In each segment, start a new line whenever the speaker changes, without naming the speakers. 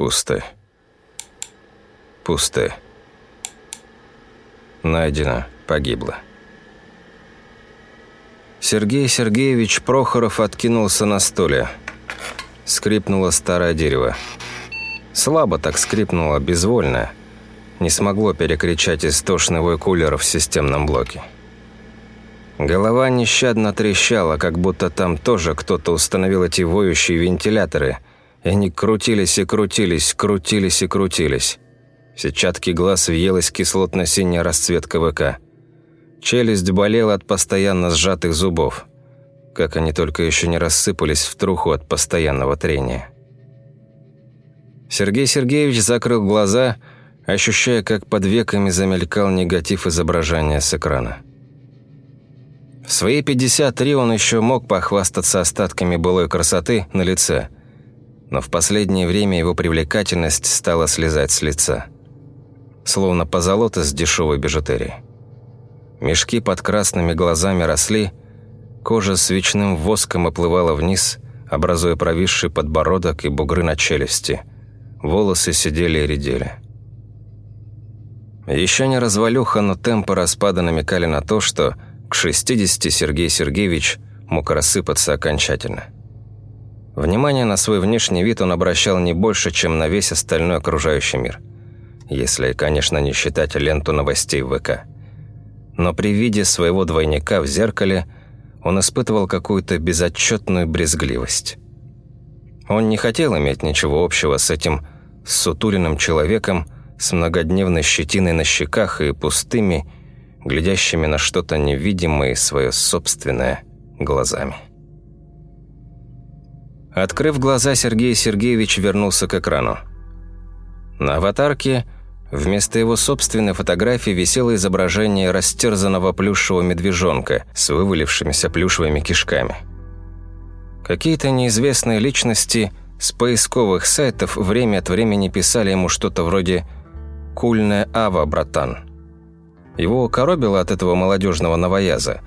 Пусто. Пусто. Найдено, погибло. Сергей Сергеевич Прохоров откинулся на стуле. Скрипнуло старое дерево. Слабо так скрипнуло, безвольно. Не смогло перекричать истошный вой кулера в системном блоке. Голова нещадно трещала, как будто там тоже кто-то установил эти воющие вентиляторы, они крутились и крутились, крутились и крутились. В сетчатке глаз въелась кислотно-синяя расцветка ВК. Челюсть болела от постоянно сжатых зубов. Как они только еще не рассыпались в труху от постоянного трения. Сергей Сергеевич закрыл глаза, ощущая, как под веками замелькал негатив изображения с экрана. В свои 53 он еще мог похвастаться остатками былой красоты на лице, но в последнее время его привлекательность стала слезать с лица. Словно позолота с дешевой бижутерии. Мешки под красными глазами росли, кожа свечным воском оплывала вниз, образуя провисший подбородок и бугры на челюсти. Волосы сидели и редели. Еще не развалюха, но темпы распада намекали на то, что к 60 Сергей Сергеевич мог рассыпаться окончательно. Внимание на свой внешний вид он обращал не больше, чем на весь остальной окружающий мир. Если, конечно, не считать ленту новостей ВК. Но при виде своего двойника в зеркале он испытывал какую-то безотчетную брезгливость. Он не хотел иметь ничего общего с этим сутуленным человеком с многодневной щетиной на щеках и пустыми, глядящими на что-то невидимое свое собственное глазами. Открыв глаза, Сергей Сергеевич вернулся к экрану. На аватарке вместо его собственной фотографии висело изображение растерзанного плюшевого медвежонка с вывалившимися плюшевыми кишками. Какие-то неизвестные личности с поисковых сайтов время от времени писали ему что-то вроде «Кульная ава, братан», его коробило от этого молодежного новояза,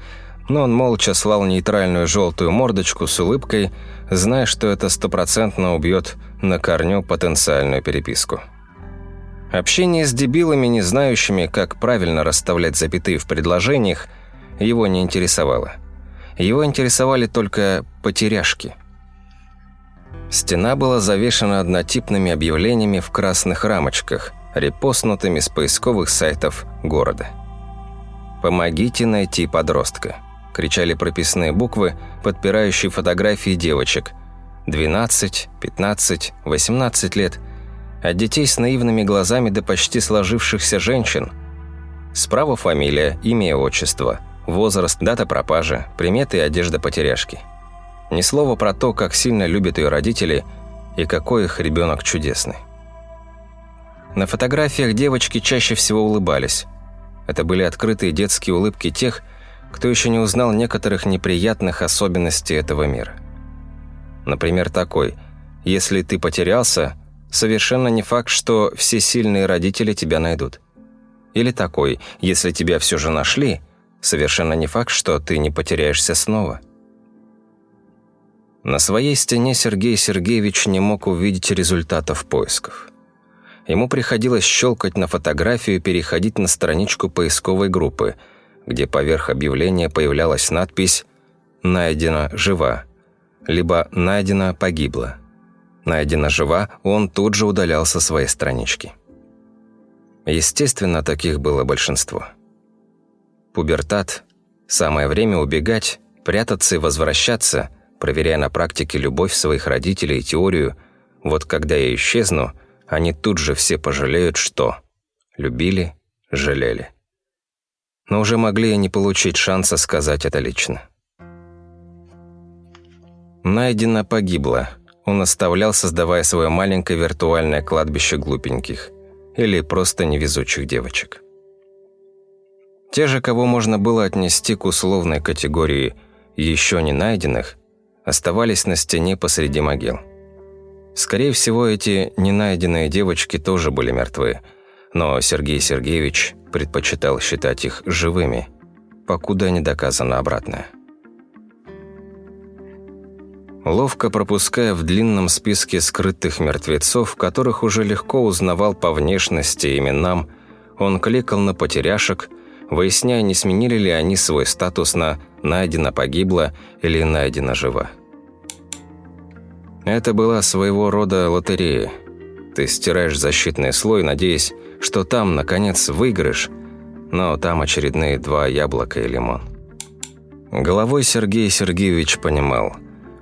но он молча слал нейтральную желтую мордочку с улыбкой, зная, что это стопроцентно убьет на корню потенциальную переписку. Общение с дебилами, не знающими, как правильно расставлять запятые в предложениях, его не интересовало. Его интересовали только потеряшки. Стена была завешена однотипными объявлениями в красных рамочках – репостнутыми с поисковых сайтов города. «Помогите найти подростка», – кричали прописные буквы, подпирающие фотографии девочек. 12, 15, 18 лет. От детей с наивными глазами до почти сложившихся женщин. Справа фамилия, имя и отчество, возраст, дата пропажи, приметы и одежда потеряшки. Ни слова про то, как сильно любят ее родители и какой их ребенок чудесный. На фотографиях девочки чаще всего улыбались. Это были открытые детские улыбки тех, кто еще не узнал некоторых неприятных особенностей этого мира. Например, такой «Если ты потерялся, совершенно не факт, что все сильные родители тебя найдут». Или такой «Если тебя все же нашли, совершенно не факт, что ты не потеряешься снова». На своей стене Сергей Сергеевич не мог увидеть результатов поисков ему приходилось щелкать на фотографию и переходить на страничку поисковой группы, где поверх объявления появлялась надпись «Найдена жива», либо «Найдена погибла». «Найдена жива» он тут же удалял со своей странички. Естественно, таких было большинство. Пубертат – самое время убегать, прятаться и возвращаться, проверяя на практике любовь своих родителей и теорию «вот когда я исчезну», они тут же все пожалеют, что любили, жалели. Но уже могли и не получить шанса сказать это лично. Найдена погибла. Он оставлял, создавая свое маленькое виртуальное кладбище глупеньких или просто невезучих девочек. Те же, кого можно было отнести к условной категории «еще не найденных», оставались на стене посреди могил. Скорее всего, эти ненайденные девочки тоже были мертвы, но Сергей Сергеевич предпочитал считать их живыми, покуда не доказано обратное. ловко пропуская в длинном списке скрытых мертвецов, которых уже легко узнавал по внешности и именам, он кликал на потеряшек, выясняя, не сменили ли они свой статус на «найдено погибло» или «найдено жива». Это была своего рода лотерея. Ты стираешь защитный слой, надеясь, что там, наконец, выиграешь, но там очередные два яблока и лимон. Головой Сергей Сергеевич понимал,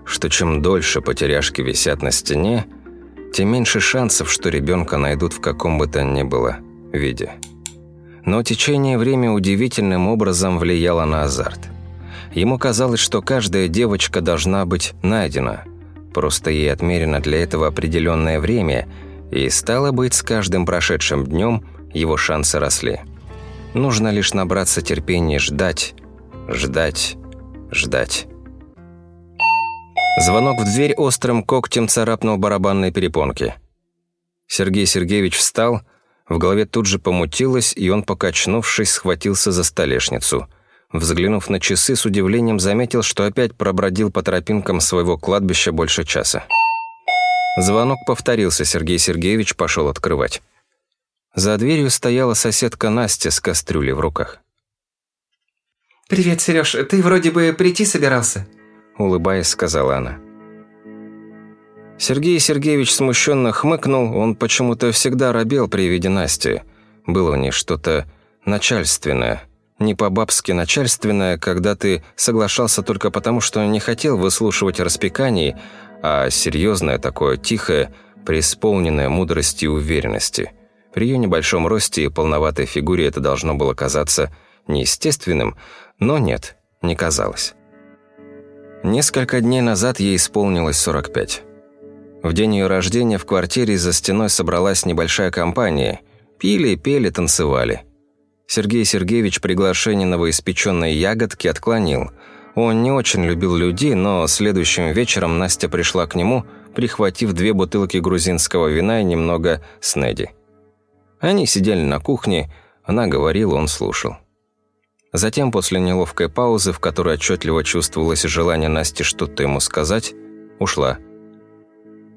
что чем дольше потеряшки висят на стене, тем меньше шансов, что ребенка найдут в каком бы то ни было виде. Но течение времени удивительным образом влияло на азарт. Ему казалось, что каждая девочка должна быть найдена. Просто ей отмерено для этого определенное время, и стало быть, с каждым прошедшим днем его шансы росли. Нужно лишь набраться терпения ждать, ждать, ждать. Звонок в дверь острым когтем царапнул барабанные перепонки. Сергей Сергеевич встал, в голове тут же помутилось, и он, покачнувшись, схватился за столешницу. Взглянув на часы, с удивлением заметил, что опять пробродил по тропинкам своего кладбища больше часа. Звонок повторился, Сергей Сергеевич пошел открывать. За дверью стояла соседка Настя с кастрюлей в руках.
«Привет, Сереж, ты вроде бы прийти собирался?»
Улыбаясь, сказала она. Сергей Сергеевич смущенно хмыкнул, он почему-то всегда робел при виде Насти. Было у ней что-то начальственное. Не по-бабски начальственное, когда ты соглашался только потому, что не хотел выслушивать распеканий, а серьезное такое, тихое, преисполненное мудрости и уверенности – при ее небольшом росте и полноватой фигуре это должно было казаться неестественным, но нет, не казалось. Несколько дней назад ей исполнилось 45. В день ее рождения в квартире за стеной собралась небольшая компания. Пили, пели, танцевали. Сергей Сергеевич приглашение новоиспеченной ягодки отклонил. Он не очень любил людей, но следующим вечером Настя пришла к нему, прихватив две бутылки грузинского вина и немного снеди. Они сидели на кухне, она говорила, он слушал. Затем, после неловкой паузы, в которой отчетливо чувствовалось желание Насти что-то ему сказать, ушла.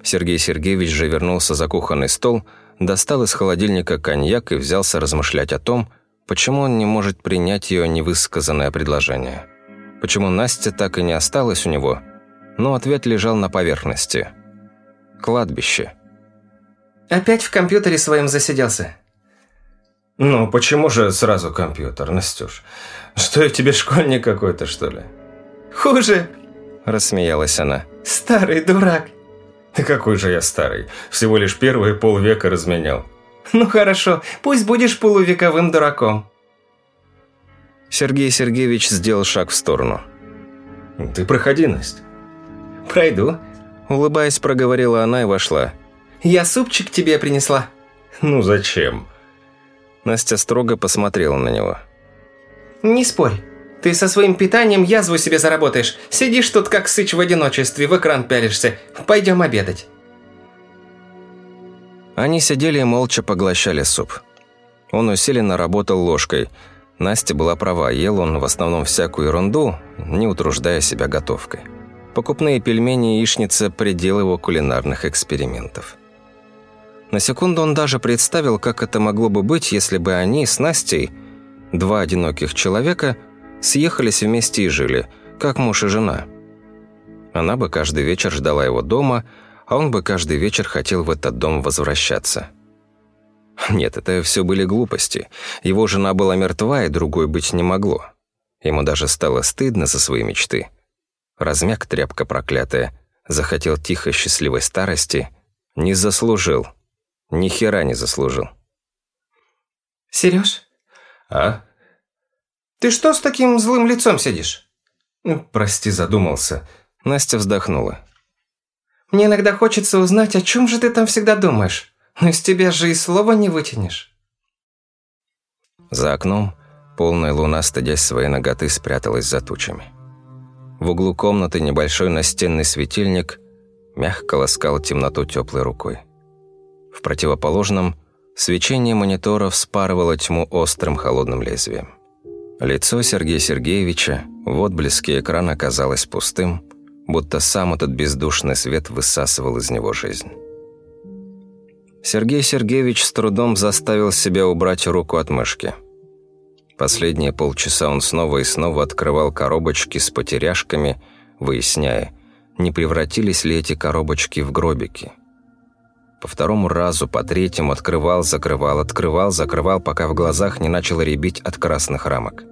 Сергей Сергеевич же вернулся за кухонный стол, достал из холодильника коньяк и взялся размышлять о том, почему он не может принять ее невысказанное предложение. Почему Настя так и не осталась у него, но ответ лежал на поверхности. Кладбище –
Опять в компьютере своем засиделся?
Ну, почему же сразу компьютер, Настюш? Что я тебе школьник какой-то, что ли?
Хуже,
рассмеялась она.
Старый дурак.
Да какой же я старый? Всего лишь первые полвека разменял.
Ну хорошо, пусть будешь полувековым дураком.
Сергей Сергеевич сделал шаг в сторону.
Ты проходи, Настя.
Пройду.
Улыбаясь, проговорила она и вошла.
Я супчик тебе принесла».
«Ну зачем?»
Настя строго посмотрела на него.
«Не спорь. Ты со своим питанием язву себе заработаешь. Сидишь тут как сыч в одиночестве, в экран пялишься. Пойдем обедать».
Они сидели и молча поглощали суп. Он усиленно работал ложкой. Настя была права, ел он в основном всякую ерунду, не утруждая себя готовкой. Покупные пельмени и яичница – предел его кулинарных экспериментов. На секунду он даже представил, как это могло бы быть, если бы они с Настей, два одиноких человека, съехались вместе и жили, как муж и жена. Она бы каждый вечер ждала его дома, а он бы каждый вечер хотел в этот дом возвращаться. Нет, это все были глупости. Его жена была мертва, и другой быть не могло. Ему даже стало стыдно за свои мечты. Размяк тряпка проклятая, захотел тихой счастливой старости, не заслужил – ни хера не заслужил.
Сереж?
А?
Ты что с таким злым лицом сидишь?
Ну, прости, задумался.
Настя вздохнула.
Мне иногда хочется узнать, о чем же ты там всегда думаешь. Из тебя же и слова не вытянешь.
За окном полная луна, стыдясь своей ноготы, спряталась за тучами. В углу комнаты небольшой настенный светильник мягко ласкал темноту теплой рукой. В противоположном свечение монитора вспарывало тьму острым холодным лезвием. Лицо Сергея Сергеевича в отблеске экрана казалось пустым, будто сам этот бездушный свет высасывал из него жизнь. Сергей Сергеевич с трудом заставил себя убрать руку от мышки. Последние полчаса он снова и снова открывал коробочки с потеряшками, выясняя, не превратились ли эти коробочки в гробики. По второму разу, по третьему открывал, закрывал, открывал, закрывал, пока в глазах не начало рябить от красных рамок.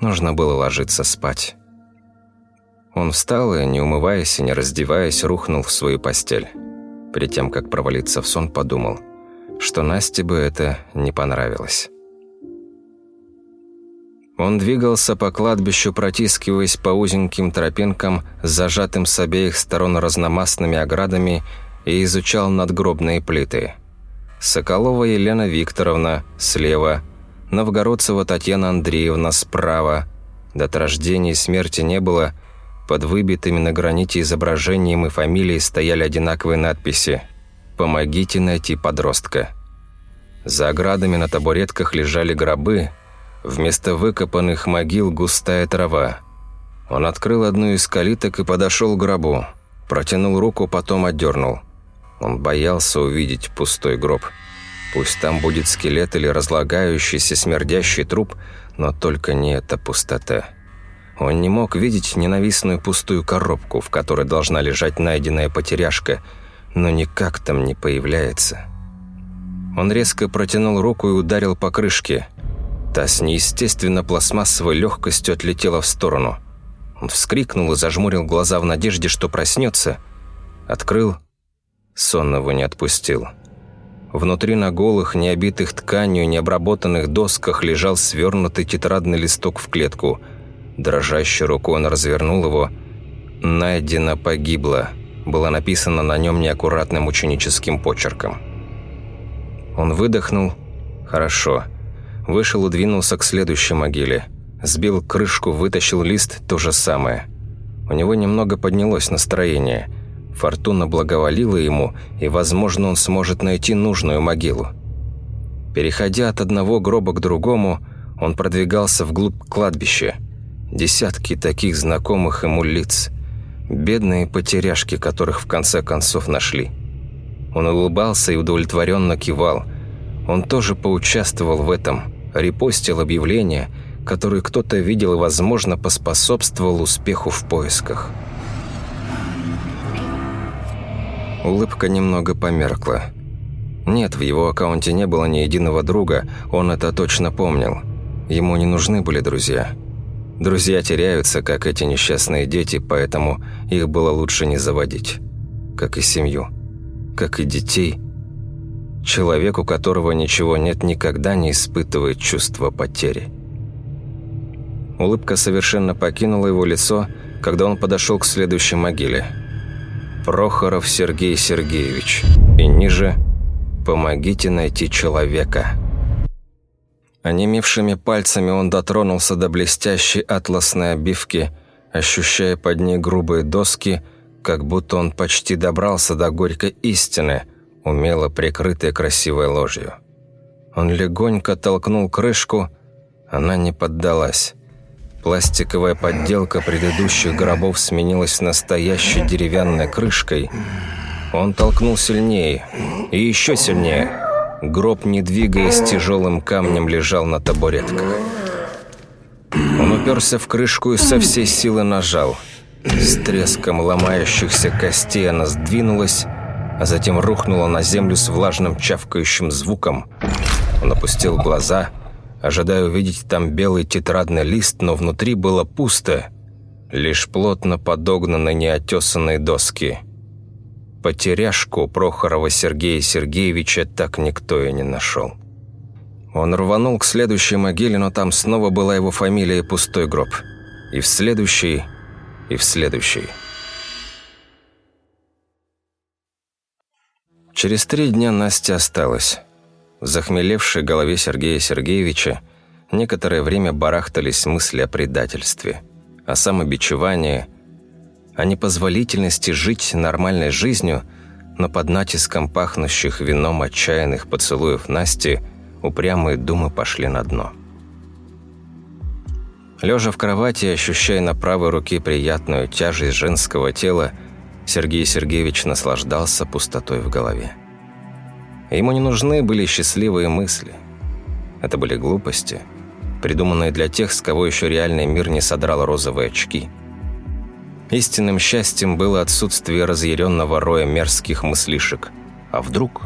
Нужно было ложиться спать. Он встал и, не умываясь и не раздеваясь, рухнул в свою постель. Перед тем, как провалиться в сон, подумал, что Насте бы это не понравилось. Он двигался по кладбищу, протискиваясь по узеньким тропинкам зажатым с обеих сторон разномастными оградами и изучал надгробные плиты. Соколова Елена Викторовна слева, Новгородцева Татьяна Андреевна справа. До рождения и смерти не было, под выбитыми на граните изображением и фамилией стояли одинаковые надписи «Помогите найти подростка». За оградами на табуретках лежали гробы, вместо выкопанных могил густая трава. Он открыл одну из калиток и подошел к гробу. Протянул руку, потом отдернул. Он боялся увидеть пустой гроб. Пусть там будет скелет или разлагающийся смердящий труп, но только не эта пустота. Он не мог видеть ненавистную пустую коробку, в которой должна лежать найденная потеряшка, но никак там не появляется. Он резко протянул руку и ударил по крышке. Та с неестественно пластмассовой легкостью отлетела в сторону. Он вскрикнул и зажмурил глаза в надежде, что проснется. Открыл. Сон его не отпустил. Внутри на голых, не обитых тканью, не обработанных досках лежал свернутый тетрадный листок в клетку. Дрожащей рукой он развернул его. «Найдено погибло», было написано на нем неаккуратным ученическим почерком. Он выдохнул. «Хорошо». Вышел и двинулся к следующей могиле. Сбил крышку, вытащил лист, то же самое. У него немного поднялось настроение – Фортуна благоволила ему, и, возможно, он сможет найти нужную могилу. Переходя от одного гроба к другому, он продвигался вглубь кладбища. Десятки таких знакомых ему лиц. Бедные потеряшки, которых в конце концов нашли. Он улыбался и удовлетворенно кивал. Он тоже поучаствовал в этом, репостил объявления, которые кто-то видел и, возможно, поспособствовал успеху в поисках. Улыбка немного померкла. Нет, в его аккаунте не было ни единого друга, он это точно помнил. Ему не нужны были друзья. Друзья теряются, как эти несчастные дети, поэтому их было лучше не заводить. Как и семью. Как и детей. Человек, у которого ничего нет, никогда не испытывает чувство потери. Улыбка совершенно покинула его лицо, когда он подошел к следующей могиле – Прохоров Сергей Сергеевич. И ниже «Помогите найти человека». Онемевшими пальцами он дотронулся до блестящей атласной обивки, ощущая под ней грубые доски, как будто он почти добрался до горькой истины, умело прикрытой красивой ложью. Он легонько толкнул крышку, она не поддалась. Пластиковая подделка предыдущих гробов сменилась настоящей деревянной крышкой. Он толкнул сильнее и еще сильнее. Гроб, не двигаясь, тяжелым камнем лежал на табуретках. Он уперся в крышку и со всей силы нажал. С треском ломающихся костей она сдвинулась, а затем рухнула на землю с влажным чавкающим звуком. Он опустил глаза – ожидая увидеть там белый тетрадный лист, но внутри было пусто, лишь плотно подогнанные неотесанные доски. Потеряшку Прохорова Сергея Сергеевича так никто и не нашел. Он рванул к следующей могиле, но там снова была его фамилия и пустой гроб. И в следующий, и в следующий. Через три дня Настя осталась. В захмелевшей голове Сергея Сергеевича некоторое время барахтались мысли о предательстве, о самобичевании, о непозволительности жить нормальной жизнью, но под натиском пахнущих вином отчаянных поцелуев Насти упрямые думы пошли на дно. Лежа в кровати, ощущая на правой руке приятную тяжесть женского тела, Сергей Сергеевич наслаждался пустотой в голове. Ему не нужны были счастливые мысли. Это были глупости, придуманные для тех, с кого еще реальный мир не содрал розовые очки. Истинным счастьем было отсутствие разъяренного роя мерзких мыслишек. А вдруг?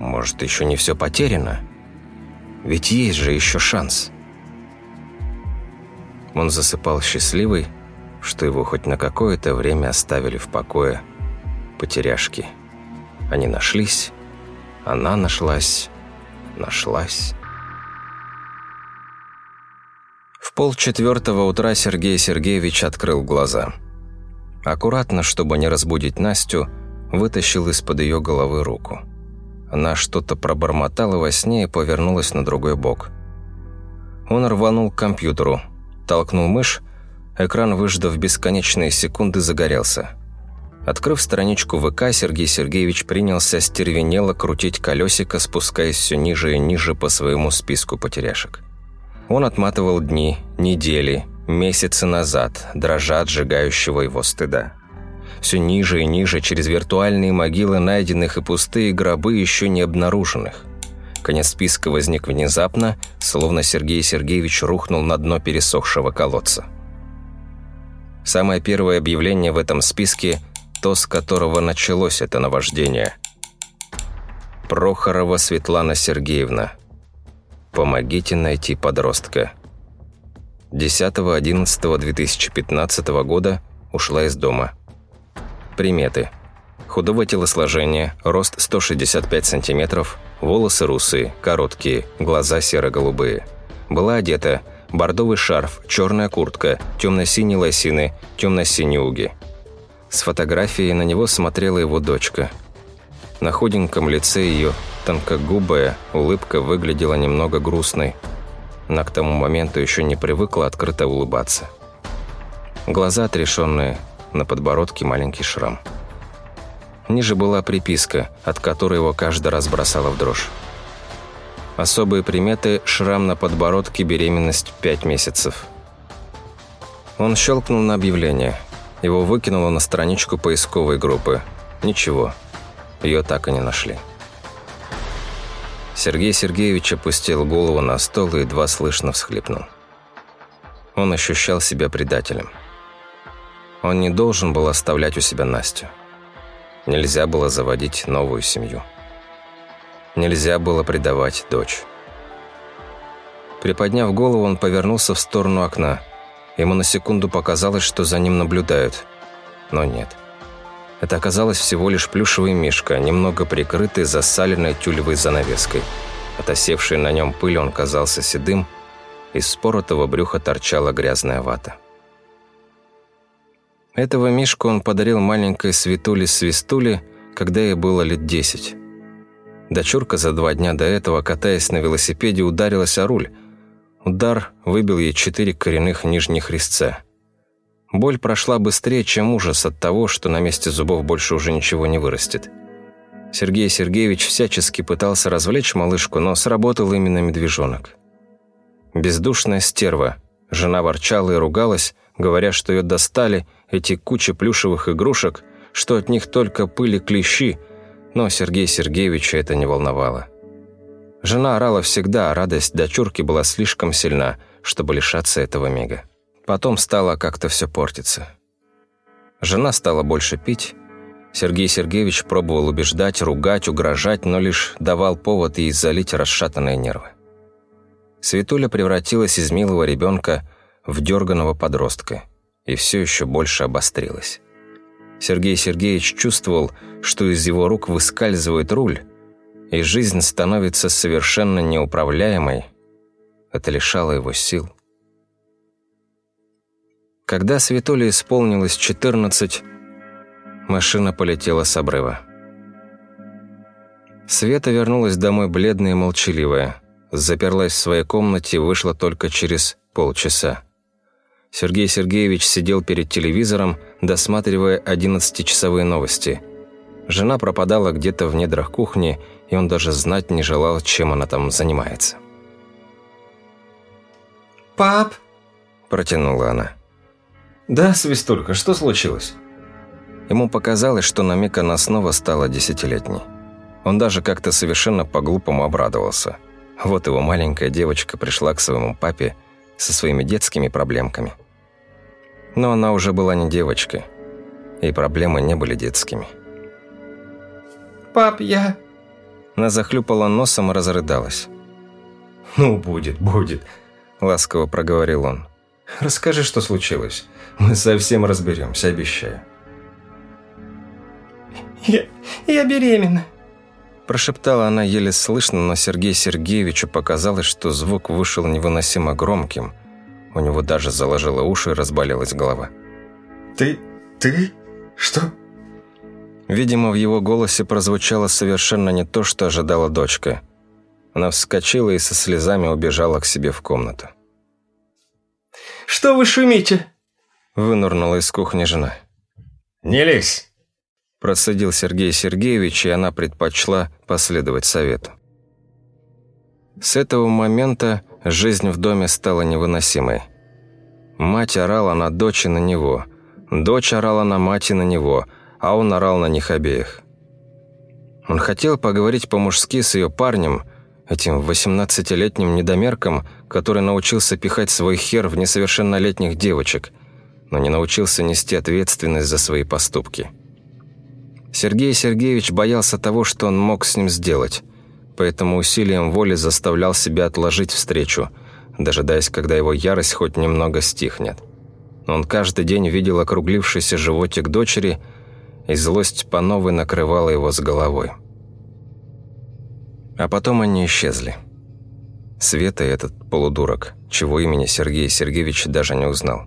Может, еще не все потеряно? Ведь есть же еще шанс. Он засыпал счастливый, что его хоть на какое-то время оставили в покое потеряшки. Они нашлись, она нашлась, нашлась. В полчетвертого утра Сергей Сергеевич открыл глаза. Аккуратно, чтобы не разбудить Настю, вытащил из-под ее головы руку. Она что-то пробормотала во сне и повернулась на другой бок. Он рванул к компьютеру, толкнул мышь, экран, выждав бесконечные секунды, загорелся. Открыв страничку ВК, Сергей Сергеевич принялся стервенело крутить колесико, спускаясь все ниже и ниже по своему списку потеряшек. Он отматывал дни, недели, месяцы назад, дрожа от сжигающего его стыда. Все ниже и ниже через виртуальные могилы найденных и пустые гробы еще не обнаруженных. Конец списка возник внезапно, словно Сергей Сергеевич рухнул на дно пересохшего колодца. Самое первое объявление в этом списке – то, с которого началось это наваждение. Прохорова Светлана Сергеевна. Помогите найти подростка. 10.11.2015 года ушла из дома. Приметы. Худого телосложения, рост 165 сантиметров – Волосы русые, короткие, глаза серо-голубые. Была одета бордовый шарф, черная куртка, темно-синие лосины, темно-синие уги. С фотографией на него смотрела его дочка. На худеньком лице ее, тонкогубая, улыбка выглядела немного грустной. Она к тому моменту еще не привыкла открыто улыбаться. Глаза отрешенные, на подбородке маленький шрам. Ниже была приписка, от которой его каждый раз бросало в дрожь. Особые приметы – шрам на подбородке, беременность 5 месяцев. Он щелкнул на объявление. Его выкинуло на страничку поисковой группы. Ничего, ее так и не нашли. Сергей Сергеевич опустил голову на стол и едва слышно всхлипнул. Он ощущал себя предателем. Он не должен был оставлять у себя Настю. Нельзя было заводить новую семью. Нельзя было предавать дочь. Приподняв голову, он повернулся в сторону окна. Ему на секунду показалось, что за ним наблюдают. Но нет. Это оказалось всего лишь плюшевый мишка, немного прикрытый засаленной тюлевой занавеской. От осевшей на нем пыли он казался седым, из споротого брюха торчала грязная вата. Этого Мишку он подарил маленькой Светуле-Свистуле, когда ей было лет десять. Дочурка за два дня до этого, катаясь на велосипеде, ударилась о руль. Удар выбил ей четыре коренных нижних резца. Боль прошла быстрее, чем ужас от того, что на месте зубов больше уже ничего не вырастет. Сергей Сергеевич всячески пытался развлечь малышку, но сработал именно медвежонок. Бездушная стерва. Жена ворчала и ругалась, говоря, что ее достали – эти кучи плюшевых игрушек, что от них только пыли клещи, но Сергея Сергеевича это не волновало. Жена орала всегда, а радость дочурки была слишком сильна, чтобы лишаться этого мига. Потом стало как-то все портиться. Жена стала больше пить. Сергей Сергеевич пробовал убеждать, ругать, угрожать, но лишь давал повод ей залить расшатанные нервы. Светуля превратилась из милого ребенка в дерганого подростка и все еще больше обострилось. Сергей Сергеевич чувствовал, что из его рук выскальзывает руль, и жизнь становится совершенно неуправляемой. Это лишало его сил. Когда Светоле исполнилось 14, машина полетела с обрыва. Света вернулась домой бледная и молчаливая, заперлась в своей комнате и вышла только через полчаса. Сергей Сергеевич сидел перед телевизором, досматривая 11-часовые новости. Жена пропадала где-то в недрах кухни, и он даже знать не желал, чем она там занимается.
«Пап!»
Протянула она.
«Да, Свистулька, что случилось?»
Ему показалось, что на миг она снова стала десятилетней. Он даже как-то совершенно по-глупому обрадовался. Вот его маленькая девочка пришла к своему папе со своими детскими проблемками. Но она уже была не девочкой, и проблемы не были детскими.
«Пап, я...»
Она захлюпала носом и разрыдалась.
«Ну, будет, будет», –
ласково проговорил он.
«Расскажи, что случилось. Мы совсем разберемся, обещаю».
«Я... я беременна»,
Прошептала она еле слышно, но Сергею Сергеевичу показалось, что звук вышел невыносимо громким. У него даже заложило уши и разболелась голова.
«Ты... ты... что?»
Видимо, в его голосе прозвучало совершенно не то, что ожидала дочка. Она вскочила и со слезами убежала к себе в комнату.
«Что вы шумите?»
Вынурнула из кухни жена.
«Не лезь!»
Процедил Сергей Сергеевич, и она предпочла последовать совету. С этого момента жизнь в доме стала невыносимой. Мать орала на дочь и на него, дочь орала на мать и на него, а он орал на них обеих. Он хотел поговорить по-мужски с ее парнем, этим 18-летним недомерком, который научился пихать свой хер в несовершеннолетних девочек, но не научился нести ответственность за свои поступки. Сергей Сергеевич боялся того, что он мог с ним сделать, поэтому усилием воли заставлял себя отложить встречу, дожидаясь, когда его ярость хоть немного стихнет. Он каждый день видел округлившийся животик дочери, и злость по новой накрывала его с головой. А потом они исчезли. Света этот полудурок, чего имени Сергей Сергеевич даже не узнал.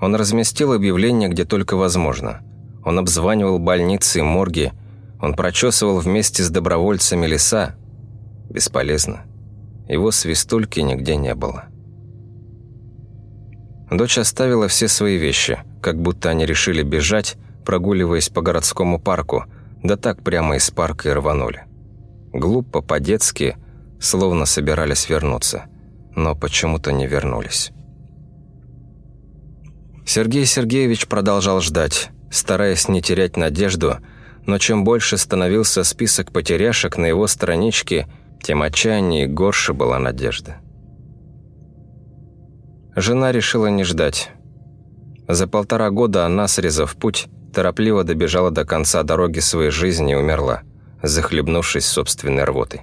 Он разместил объявление где только возможно – он обзванивал больницы и морги. Он прочесывал вместе с добровольцами леса. Бесполезно. Его свистульки нигде не было. Дочь оставила все свои вещи, как будто они решили бежать, прогуливаясь по городскому парку, да так прямо из парка и рванули. Глупо, по-детски, словно собирались вернуться, но почему-то не вернулись. Сергей Сергеевич продолжал ждать, стараясь не терять надежду, но чем больше становился список потеряшек на его страничке, тем отчаяннее и горше была надежда. Жена решила не ждать. За полтора года она, срезав путь, торопливо добежала до конца дороги своей жизни и умерла, захлебнувшись собственной рвотой.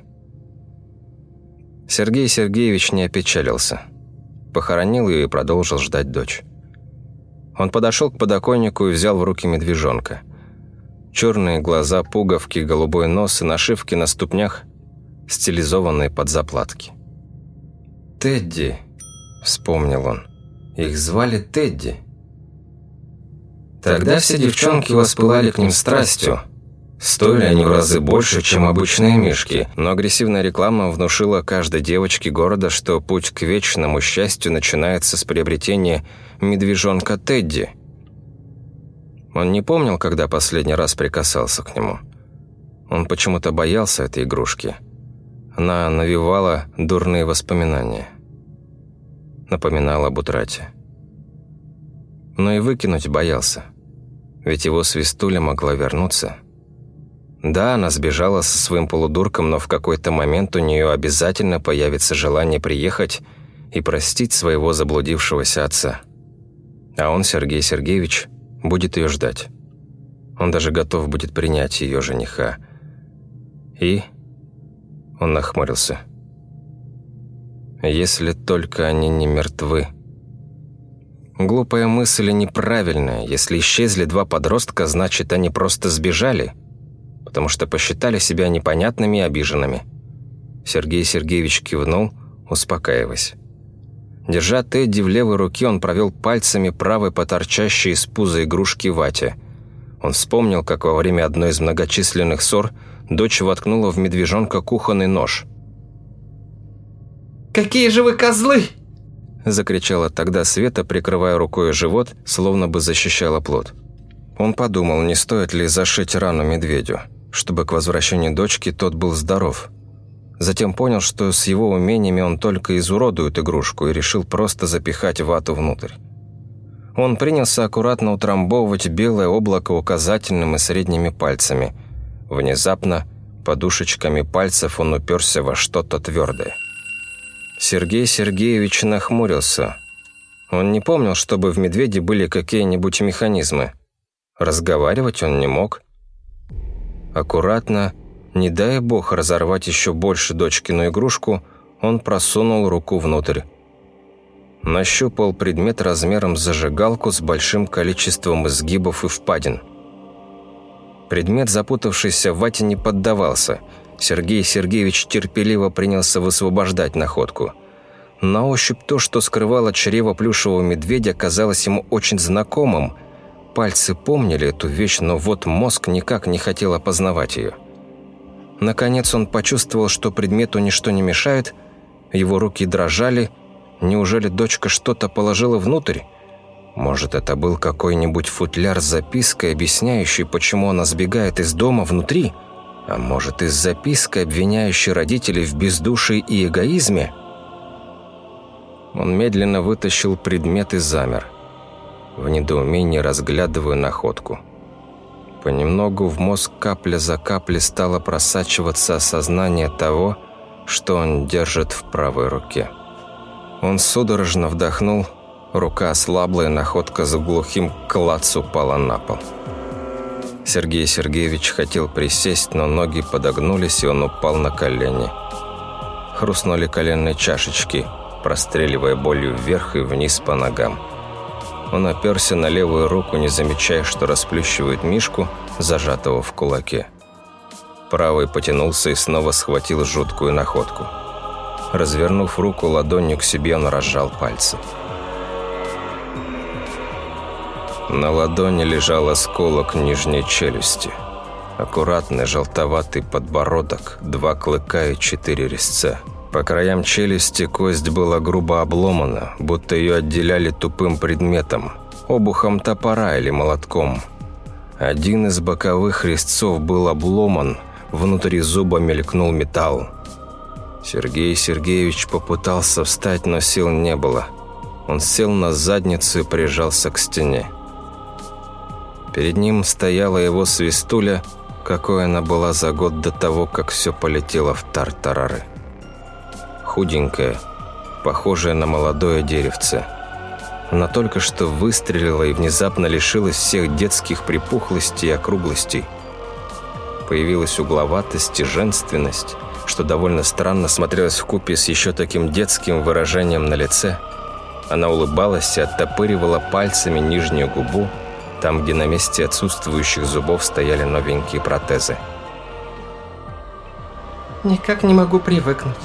Сергей Сергеевич не опечалился. Похоронил ее и продолжил ждать дочь. Он подошел к подоконнику и взял в руки медвежонка. Черные глаза, пуговки, голубой нос и нашивки на ступнях, стилизованные под заплатки. «Тедди», — вспомнил он. «Их звали Тедди». Тогда все девчонки воспылали к ним страстью. Стоили они в разы больше, чем обычные мишки, но агрессивная реклама внушила каждой девочке города, что путь к вечному счастью начинается с приобретения медвежонка Тедди. Он не помнил, когда последний раз прикасался к нему. Он почему-то боялся этой игрушки. Она навевала дурные воспоминания. Напоминала об утрате. Но и выкинуть боялся. Ведь его свистуля могла вернуться. Да, она сбежала со своим полудурком, но в какой-то момент у нее обязательно появится желание приехать и простить своего заблудившегося отца. А он, Сергей Сергеевич, будет ее ждать. Он даже готов будет принять ее жениха. И... Он нахмурился. Если только они не мертвы. Глупая мысль и неправильная. Если исчезли два подростка, значит, они просто сбежали, потому что посчитали себя непонятными и обиженными. Сергей Сергеевич кивнул, успокаиваясь. Держа Тедди в левой руке, он провел пальцами правой по торчащей из пуза игрушки вате. Он вспомнил, как во время одной из многочисленных ссор дочь воткнула в медвежонка кухонный нож.
«Какие же вы козлы!»
Закричала тогда Света, прикрывая рукой живот, словно бы защищала плод. Он подумал, не стоит ли зашить рану медведю, чтобы к возвращению дочки тот был здоров. Затем понял, что с его умениями он только изуродует игрушку и решил просто запихать вату внутрь. Он принялся аккуратно утрамбовывать белое облако указательным и средними пальцами. Внезапно, подушечками пальцев он уперся во что-то твердое. Сергей Сергеевич нахмурился. Он не помнил, чтобы в «Медведе» были какие-нибудь механизмы. Разговаривать он не мог. Аккуратно, не дай бог разорвать еще больше дочкину игрушку, он просунул руку внутрь. Нащупал предмет размером с зажигалку с большим количеством изгибов и впадин. Предмет, запутавшийся в вате, не поддавался. Сергей Сергеевич терпеливо принялся высвобождать находку. На ощупь то, что скрывало чрево плюшевого медведя, казалось ему очень знакомым. Пальцы помнили эту вещь, но вот мозг никак не хотел опознавать ее. Наконец он почувствовал, что предмету ничто не мешает, его руки дрожали. Неужели дочка что-то положила внутрь? Может, это был какой-нибудь футляр с запиской, объясняющий, почему она сбегает из дома внутри? А может, и с запиской, обвиняющей родителей в бездушии и эгоизме? Он медленно вытащил предмет и замер, в недоумении разглядывая находку. Понемногу в мозг капля за каплей стало просачиваться осознание того, что он держит в правой руке. Он судорожно вдохнул, рука ослабла, и находка за глухим клац упала на пол. Сергей Сергеевич хотел присесть, но ноги подогнулись, и он упал на колени. Хрустнули коленные чашечки, простреливая болью вверх и вниз по ногам. Он оперся на левую руку, не замечая, что расплющивает мишку, зажатого в кулаке. Правый потянулся и снова схватил жуткую находку. Развернув руку ладонью к себе, он разжал пальцы. На ладони лежал осколок нижней челюсти. Аккуратный желтоватый подбородок, два клыка и четыре резца – по краям челюсти кость была грубо обломана, будто ее отделяли тупым предметом, обухом топора или молотком. Один из боковых резцов был обломан, внутри зуба мелькнул металл. Сергей Сергеевич попытался встать, но сил не было. Он сел на задницу и прижался к стене. Перед ним стояла его свистуля, какой она была за год до того, как все полетело в тартарары худенькая, похожая на молодое деревце. Она только что выстрелила и внезапно лишилась всех детских припухлостей и округлостей. Появилась угловатость и женственность, что довольно странно смотрелось в купе с еще таким детским выражением на лице. Она улыбалась и оттопыривала пальцами нижнюю губу, там, где на месте отсутствующих зубов стояли новенькие протезы.
«Никак не могу привыкнуть»,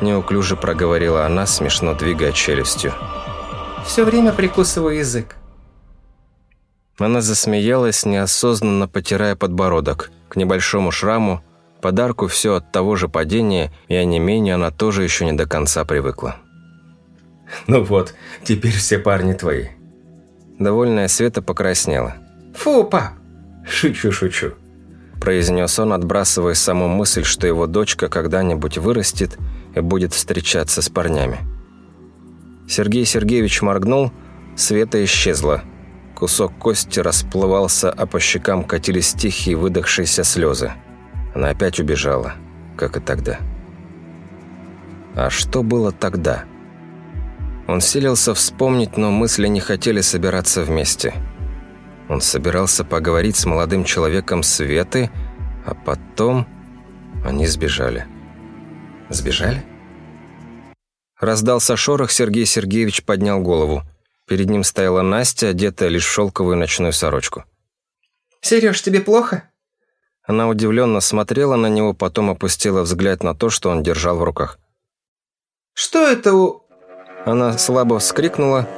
Неуклюже проговорила она, смешно двигая челюстью.
«Все время прикусываю язык».
Она засмеялась, неосознанно потирая подбородок. К небольшому шраму, подарку все от того же падения, и онемению она тоже еще не до конца привыкла.
«Ну вот, теперь все парни твои».
Довольная Света покраснела.
«Фу, пап!»
«Шучу, шучу», –
произнес он, отбрасывая саму мысль, что его дочка когда-нибудь вырастет и будет встречаться с парнями. Сергей Сергеевич моргнул, света исчезла. Кусок кости расплывался, а по щекам катились тихие выдохшиеся слезы. Она опять убежала, как и тогда. А что было тогда? Он силился вспомнить, но мысли не хотели собираться вместе. Он собирался поговорить с молодым человеком Светы, а потом они сбежали. Сбежали? Раздался шорох, Сергей Сергеевич поднял голову. Перед ним стояла Настя, одетая лишь в шелковую ночную сорочку.
«Сереж, тебе плохо?»
Она удивленно смотрела на него, потом опустила взгляд на то, что он держал в руках.
«Что это у...»
Она слабо вскрикнула.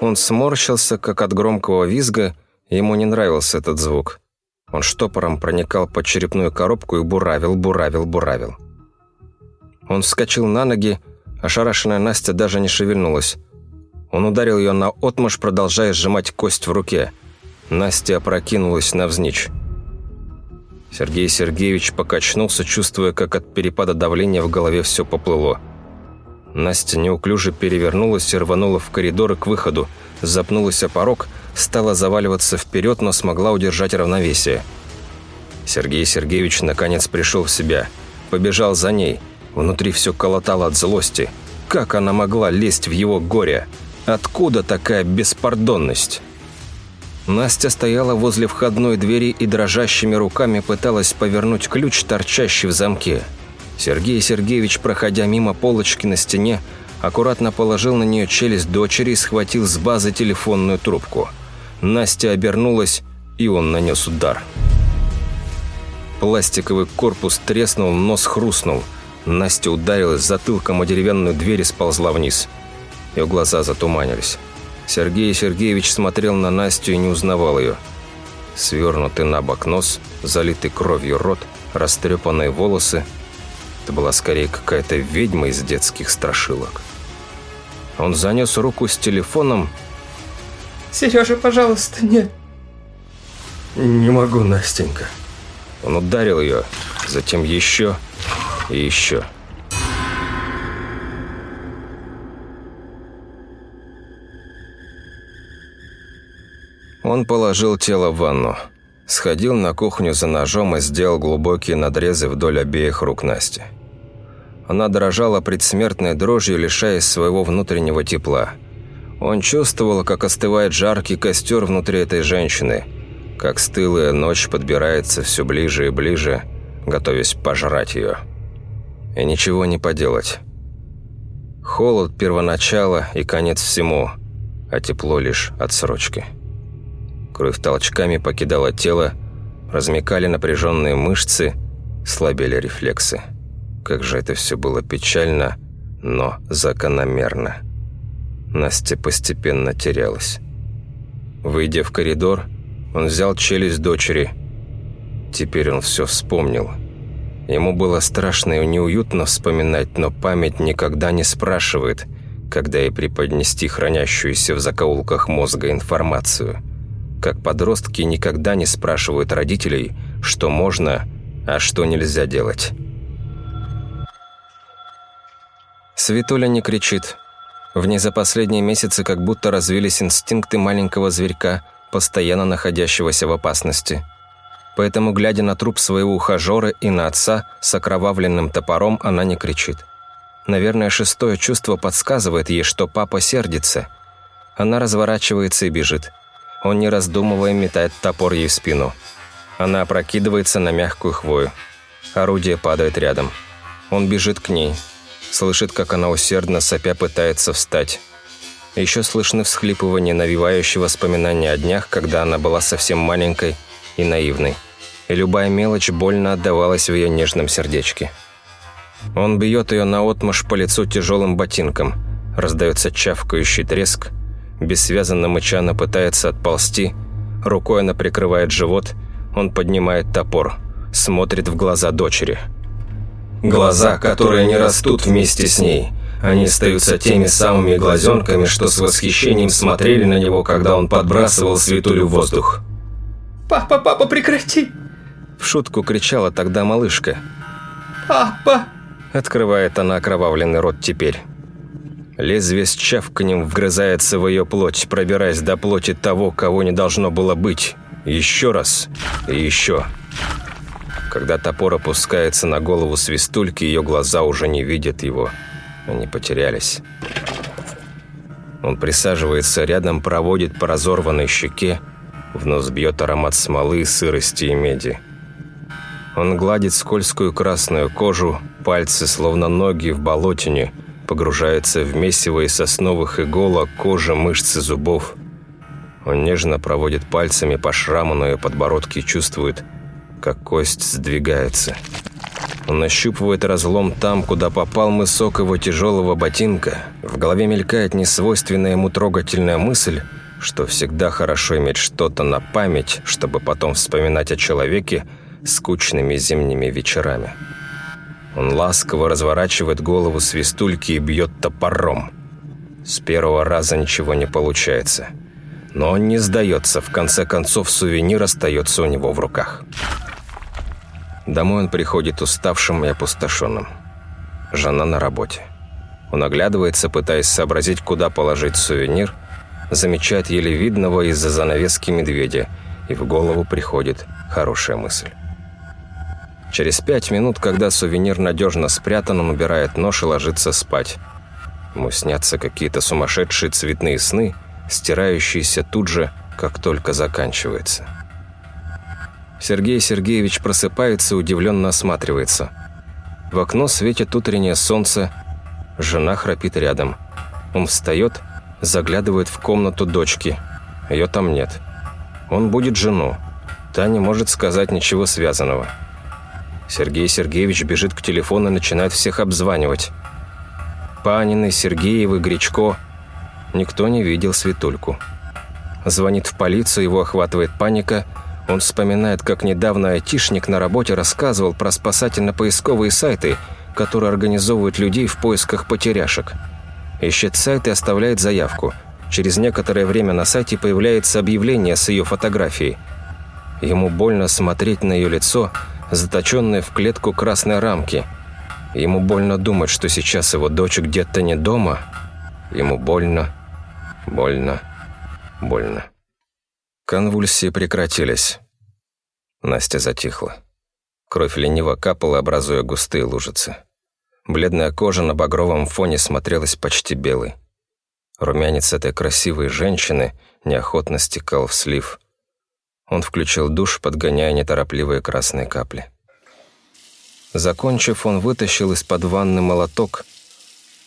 Он сморщился, как от громкого визга. Ему не нравился этот звук. Он штопором проникал под черепную коробку и буравил, буравил, буравил. Он вскочил на ноги, ошарашенная Настя даже не шевельнулась. Он ударил ее на отмашь, продолжая сжимать кость в руке. Настя опрокинулась навзничь. Сергей Сергеевич покачнулся, чувствуя, как от перепада давления в голове все поплыло. Настя неуклюже перевернулась и рванула в коридор и к выходу, запнулась о порог, стала заваливаться вперед, но смогла удержать равновесие. Сергей Сергеевич наконец пришел в себя, побежал за ней. Внутри все колотало от злости. Как она могла лезть в его горе? Откуда такая беспардонность? Настя стояла возле входной двери и дрожащими руками пыталась повернуть ключ, торчащий в замке. Сергей Сергеевич, проходя мимо полочки на стене, аккуратно положил на нее челюсть дочери и схватил с базы телефонную трубку. Настя обернулась, и он нанес удар. Пластиковый корпус треснул, нос хрустнул. Настя ударилась затылком о деревянную дверь и сползла вниз. Ее глаза затуманились. Сергей Сергеевич смотрел на Настю и не узнавал ее. Свернутый на бок нос, залитый кровью рот, растрепанные волосы. Это была скорее какая-то ведьма из детских страшилок. Он занес руку с телефоном.
«Сережа, пожалуйста, нет».
«Не могу, Настенька».
Он ударил ее, затем еще и еще. Он положил тело в ванну, сходил на кухню за ножом и сделал глубокие надрезы вдоль обеих рук Насти. Она дрожала предсмертной дрожью, лишаясь своего внутреннего тепла. Он чувствовал, как остывает жаркий костер внутри этой женщины, как стылая ночь подбирается все ближе и ближе, готовясь пожрать ее. И ничего не поделать. Холод первоначала и конец всему, а тепло лишь отсрочки. Кровь толчками покидала тело, размекали напряженные мышцы, слабели рефлексы. Как же это все было печально, но закономерно. Настя постепенно терялась. Выйдя в коридор, он взял челюсть дочери. Теперь он все вспомнил. Ему было страшно и неуютно вспоминать, но память никогда не спрашивает, когда ей преподнести хранящуюся в закоулках мозга информацию – как подростки никогда не спрашивают родителей, что можно, а что нельзя делать. Светуля не кричит. В ней за последние месяцы как будто развились инстинкты маленького зверька, постоянно находящегося в опасности. Поэтому, глядя на труп своего ухажера и на отца с окровавленным топором, она не кричит. Наверное, шестое чувство подсказывает ей, что папа сердится. Она разворачивается и бежит. Он, не раздумывая, метает топор ей в спину. Она опрокидывается на мягкую хвою. Орудие падает рядом. Он бежит к ней. Слышит, как она усердно сопя пытается встать. Еще слышны всхлипывания, навевающие воспоминания о днях, когда она была совсем маленькой и наивной. И любая мелочь больно отдавалась в ее нежном сердечке. Он бьет ее наотмашь по лицу тяжелым ботинком. Раздается чавкающий треск – Бессвязанно мыча она пытается отползти. Рукой она прикрывает живот. Он поднимает топор. Смотрит в глаза дочери. Глаза, которые не растут вместе с ней. Они остаются теми самыми глазенками, что с восхищением смотрели на него, когда он подбрасывал светулю в воздух.
«Папа, папа, прекрати!»
В шутку кричала тогда малышка.
«Папа!»
Открывает она окровавленный рот теперь. Лезвие с чавканем вгрызается в ее плоть, пробираясь до плоти того, кого не должно было быть. Еще раз и еще. Когда топор опускается на голову свистульки, ее глаза уже не видят его. Они потерялись. Он присаживается рядом, проводит по разорванной щеке, в нос бьет аромат смолы, сырости и меди. Он гладит скользкую красную кожу, пальцы, словно ноги в болотине – погружается в месиво из сосновых иголок, кожи, мышцы, зубов. Он нежно проводит пальцами по шраму на ее подбородке и чувствует, как кость сдвигается. Он нащупывает разлом там, куда попал мысок его тяжелого ботинка. В голове мелькает несвойственная ему трогательная мысль, что всегда хорошо иметь что-то на память, чтобы потом вспоминать о человеке скучными зимними вечерами. Он ласково разворачивает голову свистульки и бьет топором. С первого раза ничего не получается. Но он не сдается, в конце концов сувенир остается у него в руках. Домой он приходит уставшим и опустошенным. Жена на работе. Он оглядывается, пытаясь сообразить, куда положить сувенир, замечает еле видного из-за занавески медведя, и в голову приходит хорошая мысль. Через пять минут, когда сувенир надежно спрятан, он убирает нож и ложится спать. Ему снятся какие-то сумасшедшие цветные сны, стирающиеся тут же, как только заканчивается. Сергей Сергеевич просыпается и удивленно осматривается. В окно светит утреннее солнце, жена храпит рядом. Он встает, заглядывает в комнату дочки. Ее там нет. Он будет жену. Та не может сказать ничего связанного. Сергей Сергеевич бежит к телефону и начинает всех обзванивать. Панины, Сергеевы, Гречко. Никто не видел Светульку. Звонит в полицию, его охватывает паника. Он вспоминает, как недавно айтишник на работе рассказывал про спасательно-поисковые сайты, которые организовывают людей в поисках потеряшек. Ищет сайт и оставляет заявку. Через некоторое время на сайте появляется объявление с ее фотографией. Ему больно смотреть на ее лицо, заточенное в клетку красной рамки. Ему больно думать, что сейчас его дочь где-то не дома. Ему больно, больно больно. Конвульсии прекратились. Настя затихла. Кровь лениво капала, образуя густые лужицы. Бледная кожа на багровом фоне смотрелась почти белой. Румянец этой красивой женщины неохотно стекал в слив. Он включил душ, подгоняя неторопливые красные капли. Закончив, он вытащил из-под ванны молоток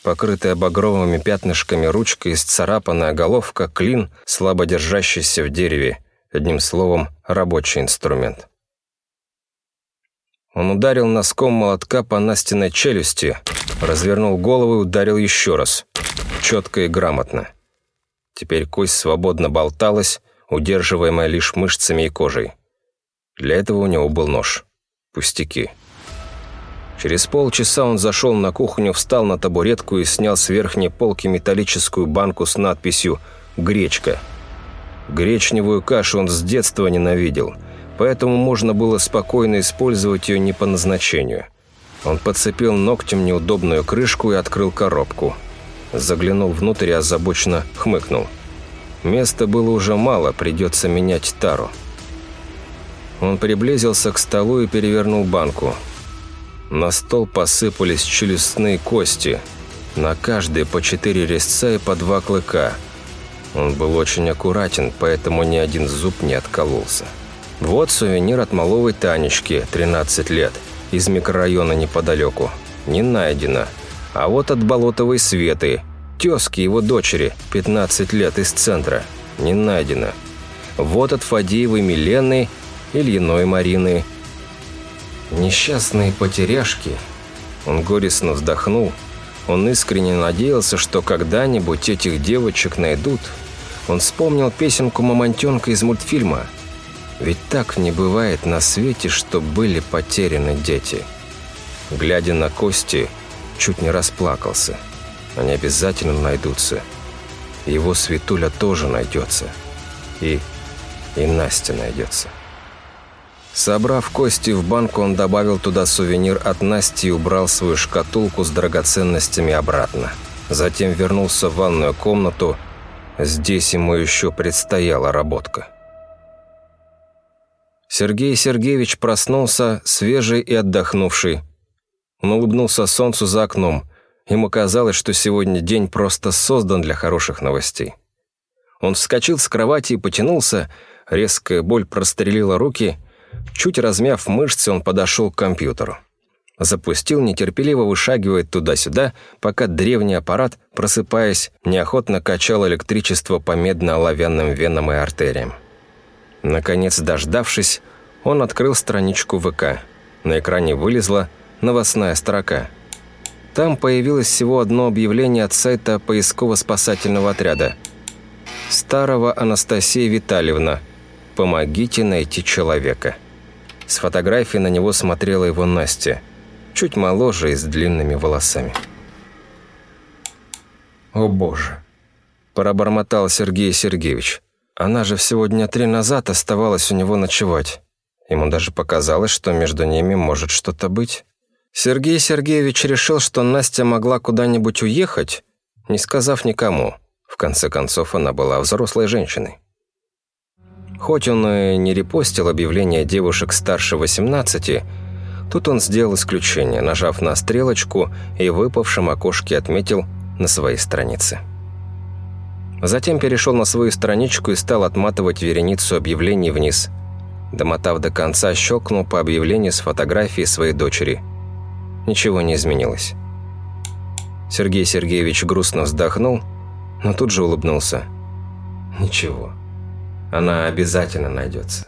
покрытая багровыми пятнышками ручка и сцарапанная головка, клин, слабо держащийся в дереве, одним словом, рабочий инструмент. Он ударил носком молотка по Настиной челюсти, развернул голову и ударил еще раз, четко и грамотно. Теперь кость свободно болталась, удерживаемая лишь мышцами и кожей. Для этого у него был нож. Пустяки. Через полчаса он зашел на кухню, встал на табуретку и снял с верхней полки металлическую банку с надписью «Гречка». Гречневую кашу он с детства ненавидел, поэтому можно было спокойно использовать ее не по назначению. Он подцепил ногтем неудобную крышку и открыл коробку. Заглянул внутрь и озабоченно хмыкнул. Места было уже мало, придется менять тару. Он приблизился к столу и перевернул банку – на стол посыпались челюстные кости, на каждой по четыре резца и по два клыка. Он был очень аккуратен, поэтому ни один зуб не откололся. Вот сувенир от маловой Танечки, 13 лет, из микрорайона неподалеку. Не найдено. А вот от Болотовой Светы, тезки его дочери, 15 лет, из центра. Не найдено. Вот от Фадеевой Милены, Ильиной Марины, Несчастные потеряшки. Он горестно вздохнул. Он искренне надеялся, что когда-нибудь этих девочек найдут. Он вспомнил песенку «Мамонтенка» из мультфильма. Ведь так не бывает на свете, что были потеряны дети. Глядя на кости, чуть не расплакался. Они обязательно найдутся. Его Светуля тоже найдется. И... и Настя найдется. Собрав кости в банку, он добавил туда сувенир от Насти и убрал свою шкатулку с драгоценностями обратно. Затем вернулся в ванную комнату. Здесь ему еще предстояла работка. Сергей Сергеевич проснулся, свежий и отдохнувший. Он улыбнулся солнцу за окном. Ему казалось, что сегодня день просто создан для хороших новостей. Он вскочил с кровати и потянулся, резкая боль прострелила руки – Чуть размяв мышцы, он подошел к компьютеру. Запустил, нетерпеливо вышагивая туда-сюда, пока древний аппарат, просыпаясь, неохотно качал электричество по медно-оловянным венам и артериям. Наконец, дождавшись, он открыл страничку ВК. На экране вылезла новостная строка. Там появилось всего одно объявление от сайта поисково-спасательного отряда. «Старого Анастасия Витальевна. Помогите найти человека». С фотографии на него смотрела его Настя, чуть моложе и с длинными волосами. «О боже!» – пробормотал Сергей Сергеевич. «Она же всего дня три назад оставалась у него ночевать. Ему даже показалось, что между ними может что-то быть. Сергей Сергеевич решил, что Настя могла куда-нибудь уехать, не сказав никому. В конце концов, она была взрослой женщиной. Хоть он и не репостил объявления девушек старше 18, тут он сделал исключение, нажав на стрелочку и выпавшем окошке отметил на своей странице. Затем перешел на свою страничку и стал отматывать вереницу объявлений вниз. Домотав до конца, щелкнул по объявлению с фотографией своей дочери. Ничего не изменилось. Сергей Сергеевич грустно вздохнул, но тут же улыбнулся. «Ничего, она обязательно найдется».